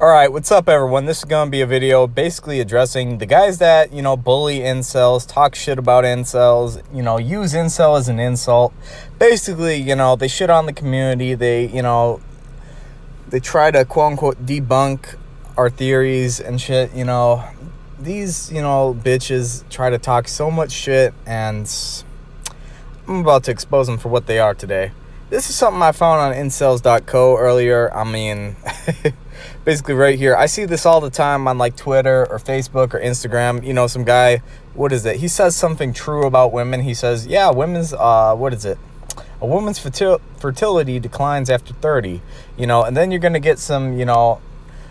All right, what's up, everyone? This is going to be a video basically addressing the guys that, you know, bully incels, talk shit about incels, you know, use incel as an insult. Basically, you know, they shit on the community. They, you know, they try to quote unquote debunk our theories and shit. You know, these, you know, bitches try to talk so much shit, and I'm about to expose them for what they are today. This is something I found on incels.co earlier. I mean, basically right here. I see this all the time on like Twitter or Facebook or Instagram. You know, some guy, what is it? He says something true about women. He says, yeah, women's, uh, what is it? A woman's fertil- fertility declines after 30, you know, and then you're going to get some, you know,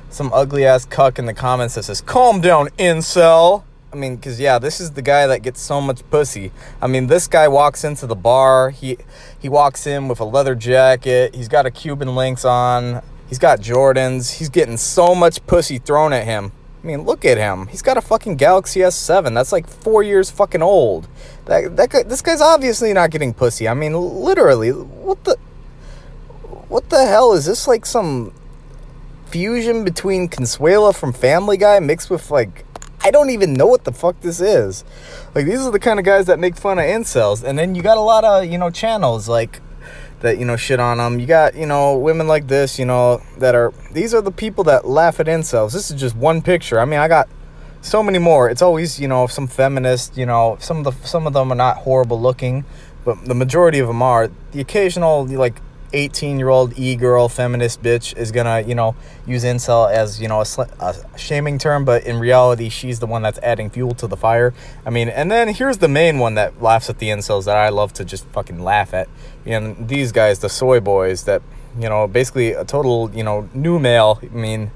some ugly ass cuck in the comments that says, calm down, incel. I mean, because, yeah, this is the guy that gets so much pussy. I mean, this guy walks into the bar. He, he walks in with a leather jacket. He's got a Cuban links on He's got Jordans. He's getting so much pussy thrown at him. I mean, look at him. He's got a fucking Galaxy S7. That's like four years fucking old. That that guy, this guy's obviously not getting pussy. I mean, literally, what the, what the hell is this? Like some fusion between Consuela from Family Guy mixed with like, I don't even know what the fuck this is. Like these are the kind of guys that make fun of incels, and then you got a lot of you know channels like that you know shit on them. You got you know women like this, you know that are these are the people that laugh at incels. This is just one picture. I mean, I got so many more. It's always you know some feminist. You know some of the some of them are not horrible looking, but the majority of them are. The occasional like 18 year old e girl feminist bitch is gonna, you know, use incel as, you know, a, a, shaming term, but in reality, she's the one that's adding fuel to the fire. I mean, and then here's the main one that laughs at the incels that I love to just fucking laugh at. And these guys, the soy boys, that, you know, basically a total, you know, new male. I mean,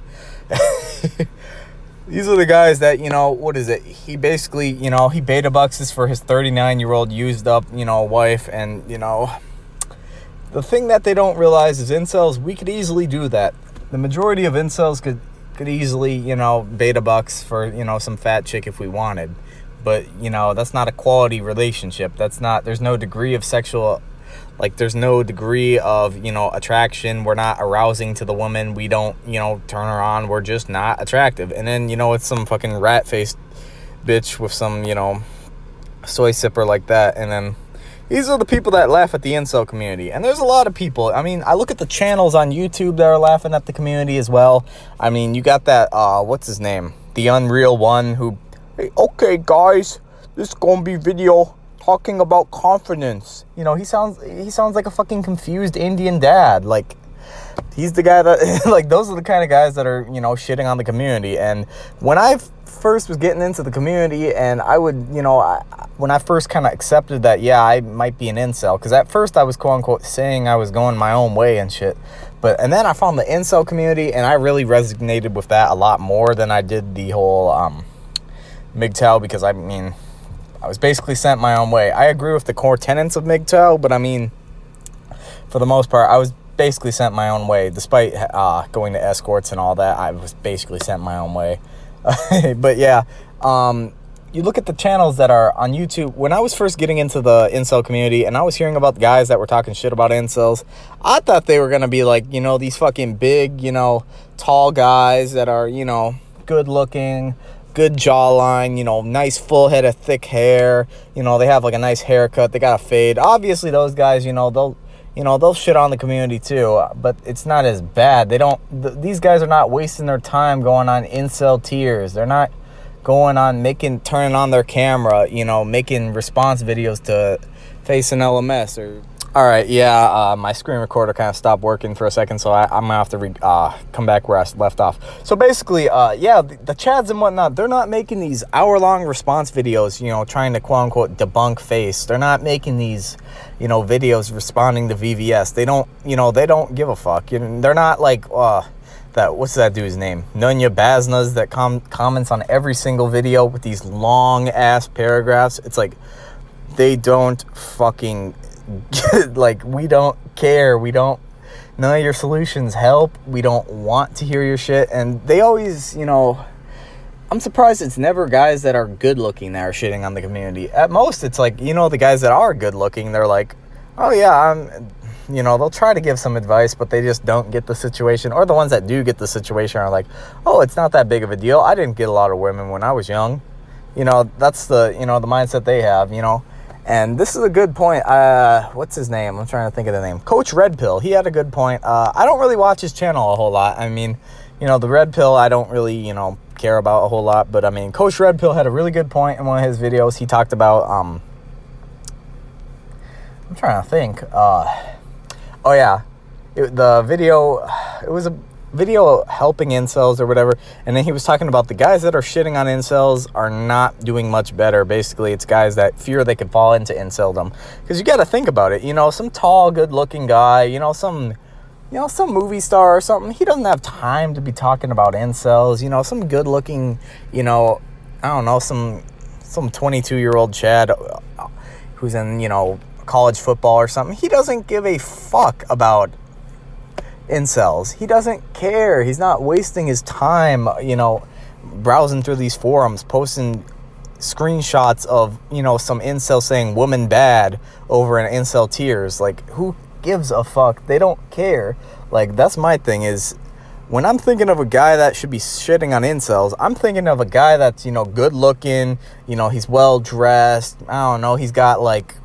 these are the guys that, you know, what is it? He basically, you know, he beta bucks for his 39 year old used up, you know, wife and, you know, the thing that they don't realize is incels, we could easily do that. The majority of incels could could easily, you know, beta bucks for, you know, some fat chick if we wanted. But, you know, that's not a quality relationship. That's not there's no degree of sexual like there's no degree of, you know, attraction. We're not arousing to the woman. We don't, you know, turn her on. We're just not attractive. And then, you know, it's some fucking rat faced bitch with some, you know, soy sipper like that and then these are the people that laugh at the incel community. And there's a lot of people. I mean, I look at the channels on YouTube that are laughing at the community as well. I mean, you got that, uh, what's his name? The Unreal One who, hey, okay, guys, this to be video talking about confidence. You know, he sounds, he sounds like a fucking confused Indian dad. Like, he's the guy that, like, those are the kind of guys that are, you know, shitting on the community. And when I first was getting into the community and I would, you know, I, when I first kind of accepted that, yeah, I might be an incel, because at first I was quote unquote saying I was going my own way and shit. But, and then I found the incel community and I really resonated with that a lot more than I did the whole um, MGTOW, because I mean, I was basically sent my own way. I agree with the core tenets of MGTOW, but I mean, for the most part, I was basically sent my own way. Despite uh, going to escorts and all that, I was basically sent my own way. but yeah, um, you look at the channels that are on YouTube. When I was first getting into the incel community and I was hearing about the guys that were talking shit about incels, I thought they were going to be like, you know, these fucking big, you know, tall guys that are, you know, good looking, good jawline, you know, nice full head of thick hair. You know, they have like a nice haircut. They got a fade. Obviously, those guys, you know, they'll you know they'll shit on the community too but it's not as bad. They don't th- these guys are not wasting their time going on incel tears. They're not going on making turning on their camera you know making response videos to face an lms or all right, yeah, uh, my screen recorder kind of stopped working for a second, so I, am gonna have to re- uh, come back where I left off. So basically, uh, yeah, the, the, Chads and whatnot, they're not making these hour long response videos, you know, trying to quote unquote debunk face. They're not making these, you know, videos responding to VVS. They don't, you know, they don't give a fuck. You know, they're not like, uh, that what's that dude's name? Nunya Baznas that com- comments on every single video with these long ass paragraphs. It's like they don't fucking like we don't care. We don't none of your solutions help. We don't want to hear your shit. And they always, you know, I'm surprised it's never guys that are good looking that are shitting on the community. At most, it's like, you know, the guys that are good looking, they're like, oh yeah, I'm you know, they'll try to give some advice, but they just don't get the situation. Or the ones that do get the situation are like, oh, it's not that big of a deal. I didn't get a lot of women when I was young. You know, that's the, you know, the mindset they have, you know. And this is a good point. Uh, what's his name? I'm trying to think of the name. Coach Red Pill. He had a good point. Uh, I don't really watch his channel a whole lot. I mean, you know, the Red Pill, I don't really, you know, care about a whole lot. But I mean, Coach Red Pill had a really good point in one of his videos. He talked about, um, I'm trying to think. Uh, oh yeah, it, the video. It was a video helping incels or whatever, and then he was talking about the guys that are shitting on incels are not doing much better. Basically, it's guys that fear they could fall into inceldom. Because you got to think about it. You know, some tall, good-looking guy. You know, some. You know, some movie star or something, he doesn't have time to be talking about incels. You know, some good looking, you know, I don't know, some some 22 year old Chad uh, who's in, you know, college football or something. He doesn't give a fuck about incels. He doesn't care. He's not wasting his time, you know, browsing through these forums, posting screenshots of, you know, some incel saying woman bad over in incel tears. Like, who gives a fuck? They don't care. Like, that's my thing is when I'm thinking of a guy that should be shitting on incels, I'm thinking of a guy that's, you know, good looking, you know, he's well dressed. I don't know, he's got like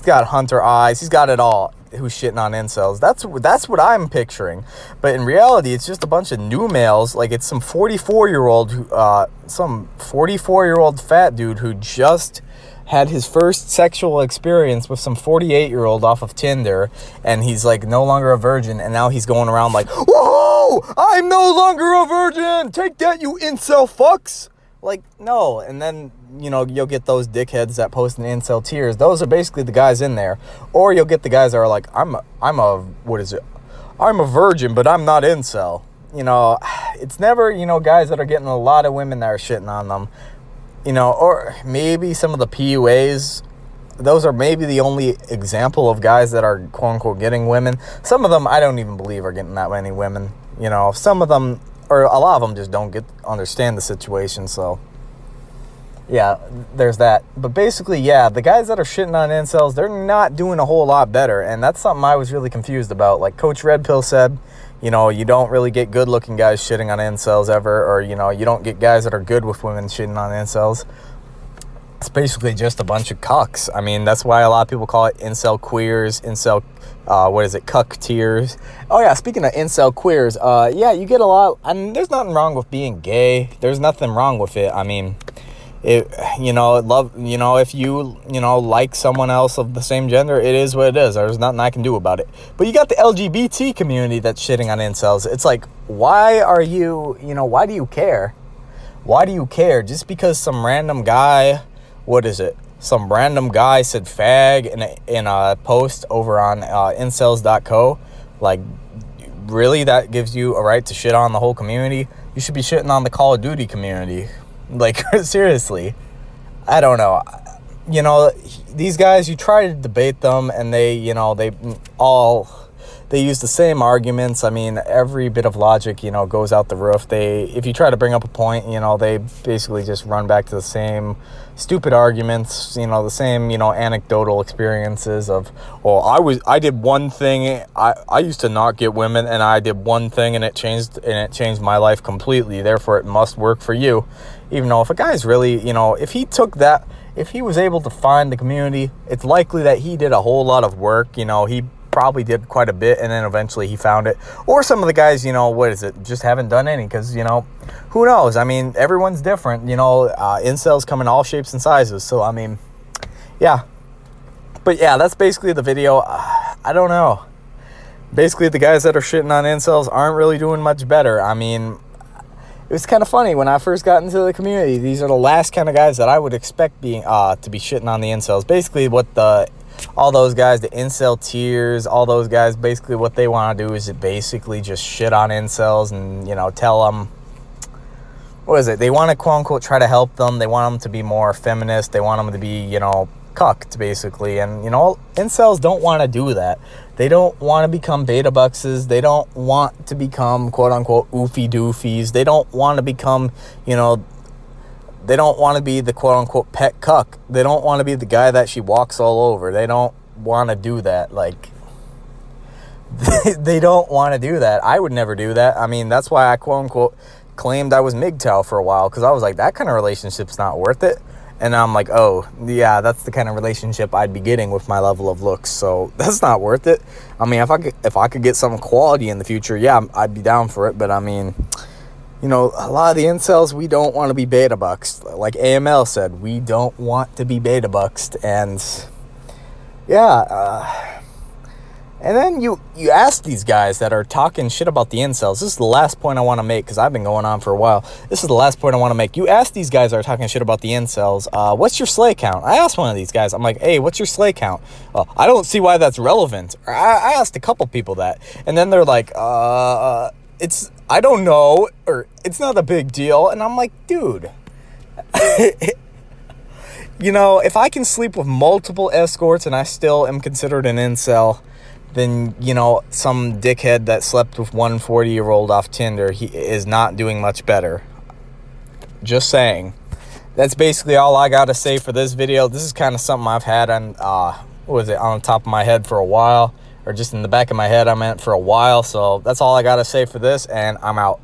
got hunter eyes. He's got it all. Who's shitting on incels? That's that's what I'm picturing. But in reality, it's just a bunch of new males. Like it's some 44 year old, uh, some 44 year old fat dude who just had his first sexual experience with some 48 year old off of Tinder, and he's like no longer a virgin, and now he's going around like, "Whoa, I'm no longer a virgin. Take that, you incel fucks." Like, no. And then, you know, you'll get those dickheads that post in incel tears. Those are basically the guys in there. Or you'll get the guys that are like, I'm a, I'm a, what is it? I'm a virgin, but I'm not incel. You know, it's never, you know, guys that are getting a lot of women that are shitting on them. You know, or maybe some of the PUAs. Those are maybe the only example of guys that are quote unquote getting women. Some of them I don't even believe are getting that many women. You know, some of them or a lot of them just don't get understand the situation. So yeah, there's that. But basically, yeah, the guys that are shitting on incels, they're not doing a whole lot better, and that's something I was really confused about. Like Coach Red Pill said, you know, you don't really get good-looking guys shitting on incels ever, or you know, you don't get guys that are good with women shitting on incels. It's basically just a bunch of cucks. I mean, that's why a lot of people call it incel queers, incel uh, what is it, cuck tears. Oh yeah, speaking of incel queers, uh, yeah, you get a lot. I mean, there's nothing wrong with being gay. There's nothing wrong with it. I mean, it, you know, love, you know, if you, you know, like someone else of the same gender, it is what it is. There's nothing I can do about it. But you got the LGBT community that's shitting on incels. It's like, why are you, you know, why do you care? Why do you care? Just because some random guy, what is it? some random guy said fag in a, in a post over on uh, incels.co. Like, really, that gives you a right to shit on the whole community? You should be shitting on the Call of Duty community. Like, seriously. I don't know. You know, these guys, you try to debate them, and they, you know, they all they use the same arguments. I mean, every bit of logic, you know, goes out the roof. They, if you try to bring up a point, you know, they basically just run back to the same stupid arguments. You know, the same, you know, anecdotal experiences of, well, I was, I did one thing. I, I used to not get women, and I did one thing, and it changed, and it changed my life completely. Therefore, it must work for you. Even though if a guy's really, you know, if he took that if he was able to find the community, it's likely that he did a whole lot of work. You know, he probably did quite a bit and then eventually he found it. Or some of the guys, you know, what is it, just haven't done any because, you know, who knows? I mean, everyone's different. You know, uh, incels come in all shapes and sizes. So, I mean, yeah. But yeah, that's basically the video. Uh, I don't know. Basically, the guys that are shitting on incels aren't really doing much better. I mean, it was kind of funny when I first got into the community. These are the last kind of guys that I would expect being uh, to be shitting on the incels. Basically, what the all those guys, the incel tears, all those guys, basically what they want to do is basically just shit on incels and, you know, tell them, what is it? They want to quote unquote try to help them. They want them to be more feminist. They want them to be, you know, cucked basically. And, you know, incels don't want to do that. They don't want to become beta buxes. They don't want to become quote unquote oofy doofies. They don't want to become, you know, they don't want to be the quote unquote pet cuck. They don't want to be the guy that she walks all over. They don't want to do that. Like, they don't want to do that. I would never do that. I mean, that's why I quote unquote claimed I was MGTOW for a while because I was like, that kind of relationship's not worth it. And I'm like, oh, yeah, that's the kind of relationship I'd be getting with my level of looks. So that's not worth it. I mean, if I could, if I could get some quality in the future, yeah, I'd be down for it. But I mean, you know, a lot of the incels, we don't want to be beta bucks. Like AML said, we don't want to be beta bucks. And yeah, uh, and then you you ask these guys that are talking shit about the incels. This is the last point I want to make because I've been going on for a while. This is the last point I want to make. You ask these guys that are talking shit about the incels, uh, what's your slay count? I asked one of these guys. I'm like, hey, what's your slay count? Uh, I don't see why that's relevant. I, I, asked a couple people that, and then they're like, uh, it's I don't know, or it's not a big deal. And I'm like, dude. you know, if I can sleep with multiple escorts and I still am considered an incel then you know some dickhead that slept with one 40 year old off Tinder he is not doing much better. Just saying. That's basically all I got to say for this video. This is kind of something I've had on uh was it on top of my head for a while or just in the back of my head I meant for a while. So that's all I got to say for this and I'm out.